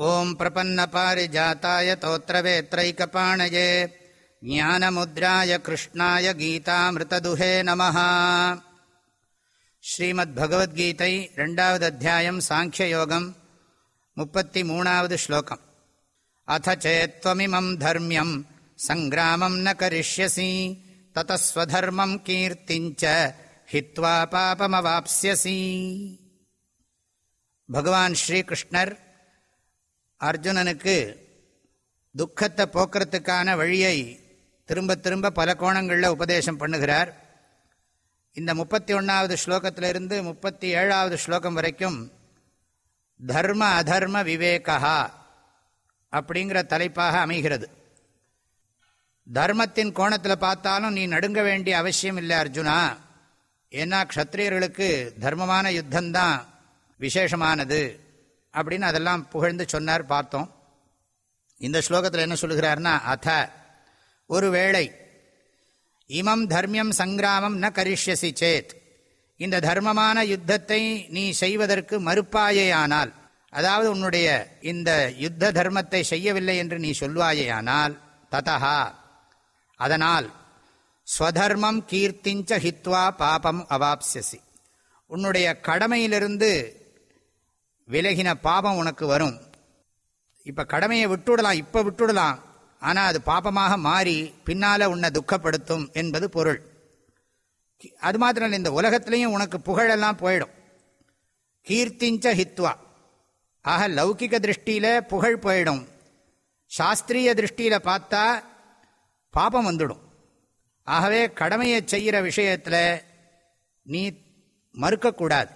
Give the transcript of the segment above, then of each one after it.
ओम् प्रपन्नपारिजाताय तोत्रवेत्रैकपाणये ज्ञानमुद्राय कृष्णाय गीतामृतदुहे नमः। श्रीमद्भगवद्गीतै रण्डावदध्यायम् साङ्ख्ययोगम्वद् श्लोकम्। अथ चेत्त्वमिमम् धर्म्यम् सङ्ग्रामम् न करिष्यसि ततः स्वधर्मम् कीर्तिञ्च हित्वा पापमवाप्स्यसि। भगवान् श्रीकृष्णर् அர்ஜுனனுக்கு துக்கத்தை போக்குறதுக்கான வழியை திரும்ப திரும்ப பல கோணங்களில் உபதேசம் பண்ணுகிறார். இந்த முப்பத்தி ஒன்றாவது ஸ்லோகத்திலிருந்து முப்பத்தி ஏழாவது ஸ்லோகம் வரைக்கும் தர்ம அதர்ம விவேகா அப்படிங்கிற தலைப்பாக அமைகிறது. தர்மத்தின் கோணத்தில் பார்த்தாலும் நீ நடுங்க வேண்டிய அவசியம் இல்லை அர்ஜுனா. ஏன்னா க்ஷத்ரியர்களுக்கு தர்மமான யுத்தம்தான் விசேஷமானது. அப்படின்னு அதெல்லாம் புகழ்ந்து சொன்னார் பார்த்தோம். இந்த ஸ்லோகத்தில் என்ன சொல்கிறார்னா அத ஒருவேளை இமம் தர்மியம் சங்கிராமம் ந கரிஷ்யசி சேத். இந்த தர்மமான யுத்தத்தை நீ செய்வதற்கு மறுப்பாயேயானால் அதாவது உன்னுடைய இந்த யுத்த தர்மத்தை செய்யவில்லை என்று நீ சொல்வாயேயானால் ததா அதனால் ஸ்வதர்மம் கீர்த்திஞ்ச ஹித்வா பாபம் அவாப்சியசி உன்னுடைய கடமையிலிருந்து விலகின பாபம் உனக்கு வரும். இப்போ கடமையை விட்டுவிடலாம் இப்போ விட்டுவிடலாம் ஆனால் அது பாபமாக மாறி பின்னால் உன்னை துக்கப்படுத்தும் என்பது பொருள். அது மாத்திரம் இந்த உலகத்திலையும் உனக்கு புகழெல்லாம் போயிடும். கீர்த்திஞ்ச ஹித்வா. ஆக லௌகிக திருஷ்டியில் புகழ் போயிடும். சாஸ்திரிய திருஷ்டியில் பார்த்தா பாபம் வந்துடும். ஆகவே கடமையை செய்கிற விஷயத்தில் நீ மறுக்கக்கூடாது.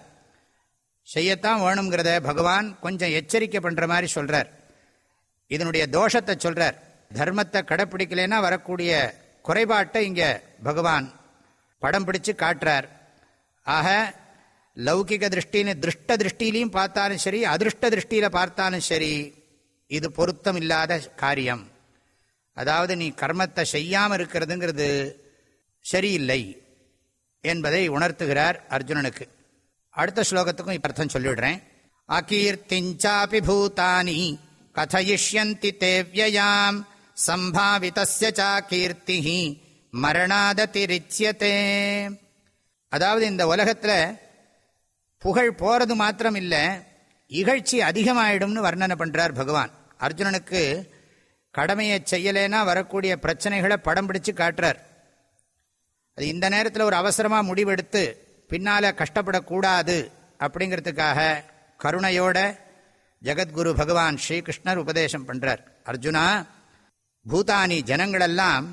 செய்யத்தான் வேணுங்கிறத பகவான் கொஞ்சம் எச்சரிக்கை பண்ணுற மாதிரி சொல்கிறார் இதனுடைய தோஷத்தை சொல்கிறார் தர்மத்தை கடைப்பிடிக்கலைன்னா வரக்கூடிய குறைபாட்டை இங்கே பகவான் படம் பிடிச்சு காட்டுறார். ஆக லௌகிக திருஷ்டின்னு திருஷ்ட திருஷ்டிலையும் பார்த்தாலும் சரி அதிருஷ்ட திருஷ்டியில் பார்த்தாலும் சரி இது பொருத்தம் இல்லாத காரியம். அதாவது நீ கர்மத்தை செய்யாமல் இருக்கிறதுங்கிறது சரியில்லை என்பதை உணர்த்துகிறார் அர்ஜுனனுக்கு. அடுத்த ஸ்லோகத்துக்கும் இப்ப அர்த்தம் சொல்லிவிடுறேன் அகீர்த்திஞ்சாபி பூதானி கதயிஷ்யந்தி தேவ்யாம் சம்பாவிதஸ்ய சா மரணாததிரிச்சியதே அதாவது இந்த உலகத்தில் புகழ் போறது மாத்திரம் இல்லை இகழ்ச்சி அதிகமாயிடும்னு வர்ணனை பண்றார் பகவான். அர்ஜுனனுக்கு கடமையை செய்யலேனா வரக்கூடிய பிரச்சனைகளை படம் பிடிச்சு காட்டுறார். அது இந்த நேரத்தில் ஒரு அவசரமாக முடிவெடுத்து பின்னால் கஷ்டப்படக்கூடாது அப்படிங்கிறதுக்காக கருணையோட ஜெகத்குரு பகவான் ஸ்ரீகிருஷ்ணர் உபதேசம் பண்ணுறார் அர்ஜுனா பூதானி ஜனங்களெல்லாம்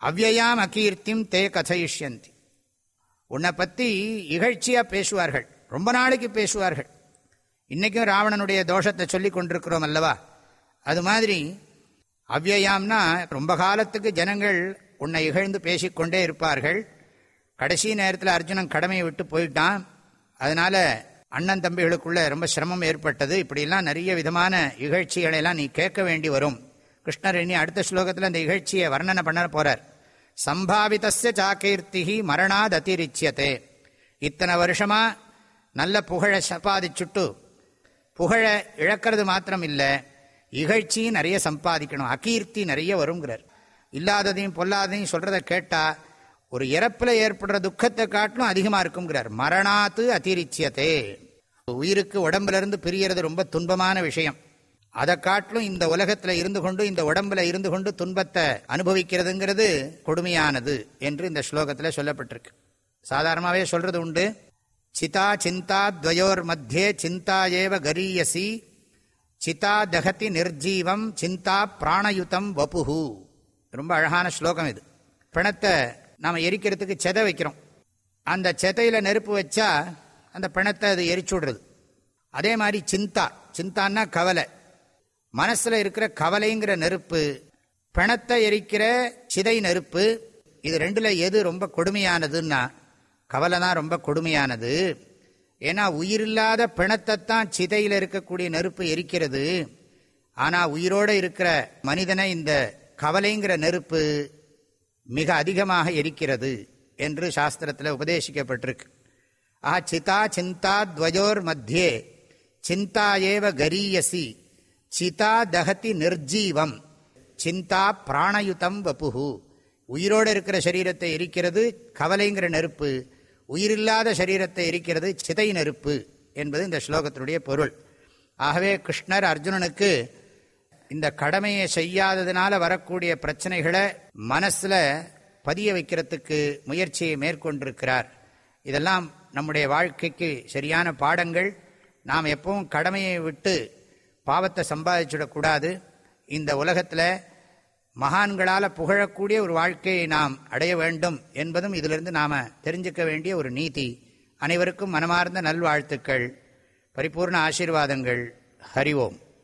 அவ்வயாம் அகீர்த்தியும் தே கதையிஷ்யந்தி உன்னை பற்றி இகழ்ச்சியாக பேசுவார்கள். ரொம்ப நாளைக்கு பேசுவார்கள். இன்றைக்கும் ராவணனுடைய தோஷத்தை சொல்லி கொண்டிருக்கிறோம் அல்லவா? அது மாதிரி அவ்வயாம்னா ரொம்ப காலத்துக்கு ஜனங்கள் உன்னை இகழ்ந்து பேசிக்கொண்டே இருப்பார்கள். கடைசி நேரத்தில் அர்ஜுனன் கடமையை விட்டு போயிட்டான். அதனால அண்ணன் தம்பிகளுக்குள்ள ரொம்ப சிரமம் ஏற்பட்டது. இப்படிலாம் நிறைய விதமான இகழ்ச்சிகளை எல்லாம் நீ கேட்க வேண்டி வரும். கிருஷ்ணர் இனி அடுத்த ஸ்லோகத்தில் அந்த இகழ்ச்சியை வர்ணனை பண்ண போறார். சம்பாவிதஸ்ய சாக்கீர்த்திகி மரணாத் அதிரிச்சியத்தே இத்தனை வருஷமா நல்ல புகழை சம்பாதிச்சுட்டு புகழை இழக்கிறது மாத்திரம் இல்லை இகழ்ச்சியும் நிறைய சம்பாதிக்கணும். அகீர்த்தி நிறைய வருங்கிறார் இல்லாததையும் பொல்லாததையும் சொல்றதை கேட்டால் ஒரு இறப்பில் ஏற்படுற துக்கத்தை காட்டிலும் அதிகமாக இருக்குங்கிறார் மரணாத்து அதிரிச்சியத்தே உயிருக்கு உடம்புலருந்து பிரியறது ரொம்ப துன்பமான விஷயம். அதை காட்டிலும் இந்த உலகத்தில் இருந்து கொண்டு இந்த உடம்புல இருந்து கொண்டு துன்பத்தை அனுபவிக்கிறதுங்கிறது கொடுமையானது என்று இந்த ஸ்லோகத்தில் சொல்லப்பட்டிருக்கு. சாதாரணமாகவே சொல்றது உண்டு. சிதா சிந்தா துவயோர் மத்தியே சிந்தா ஏவ கரீயசி. சிதா தகதி நிர்ஜீவம் சிந்தா பிராணயுதம் வபுகு ரொம்ப அழகான ஸ்லோகம் இது. பிணத்தை நாம் எரிக்கிறதுக்கு செதை வைக்கிறோம். அந்த செதையில் நெருப்பு வச்சா அந்த பிணத்தை அது எரிச்சு விடுறது. அதே மாதிரி சிந்தா. சிந்தான்னா கவலை. மனசில் இருக்கிற கவலைங்கிற நெருப்பு பிணத்தை எரிக்கிற சிதை நெருப்பு இது ரெண்டில் எது ரொம்ப கொடுமையானதுன்னா கவலை தான் ரொம்ப கொடுமையானது. ஏன்னா உயிரில்லாத பிணத்தைத்தான் சிதையில் இருக்கக்கூடிய நெருப்பு எரிக்கிறது. ஆனால் உயிரோடு இருக்கிற மனிதனை இந்த கவலைங்கிற நெருப்பு மிக அதிகமாக எரிக்கிறது என்று சாஸ்திரத்தில் உபதேசிக்கப்பட்டிருக்கு. ஆஹா சிதா சிந்தா துவயோர் மத்தியே சிந்தா ஏவ கரீயசி சிதா தகதி நிர்ஜீவம் சிந்தா பிராணயுதம் வப்புகு உயிரோடு இருக்கிற சரீரத்தை எரிக்கிறது கவலைங்கிற நெருப்பு உயிரில்லாத சரீரத்தை எரிக்கிறது சிதை நெருப்பு என்பது இந்த ஸ்லோகத்தினுடைய பொருள். ஆகவே கிருஷ்ணர் அர்ஜுனனுக்கு இந்த கடமையை செய்யாததுனால வரக்கூடிய பிரச்சனைகளை மனசில் பதிய வைக்கிறதுக்கு முயற்சியை மேற்கொண்டிருக்கிறார். இதெல்லாம் நம்முடைய வாழ்க்கைக்கு சரியான பாடங்கள். நாம் எப்பவும் கடமையை விட்டு பாவத்தை சம்பாதிச்சுடக்கூடாது இந்த உலகத்தில் மகான்களால் புகழக்கூடிய ஒரு வாழ்க்கையை நாம் அடைய வேண்டும் என்பதும் இதிலிருந்து நாம் தெரிஞ்சுக்க வேண்டிய ஒரு நீதி. அனைவருக்கும் மனமார்ந்த நல்வாழ்த்துக்கள். பரிபூர்ண ஆசீர்வாதங்கள். ஹரிவோம்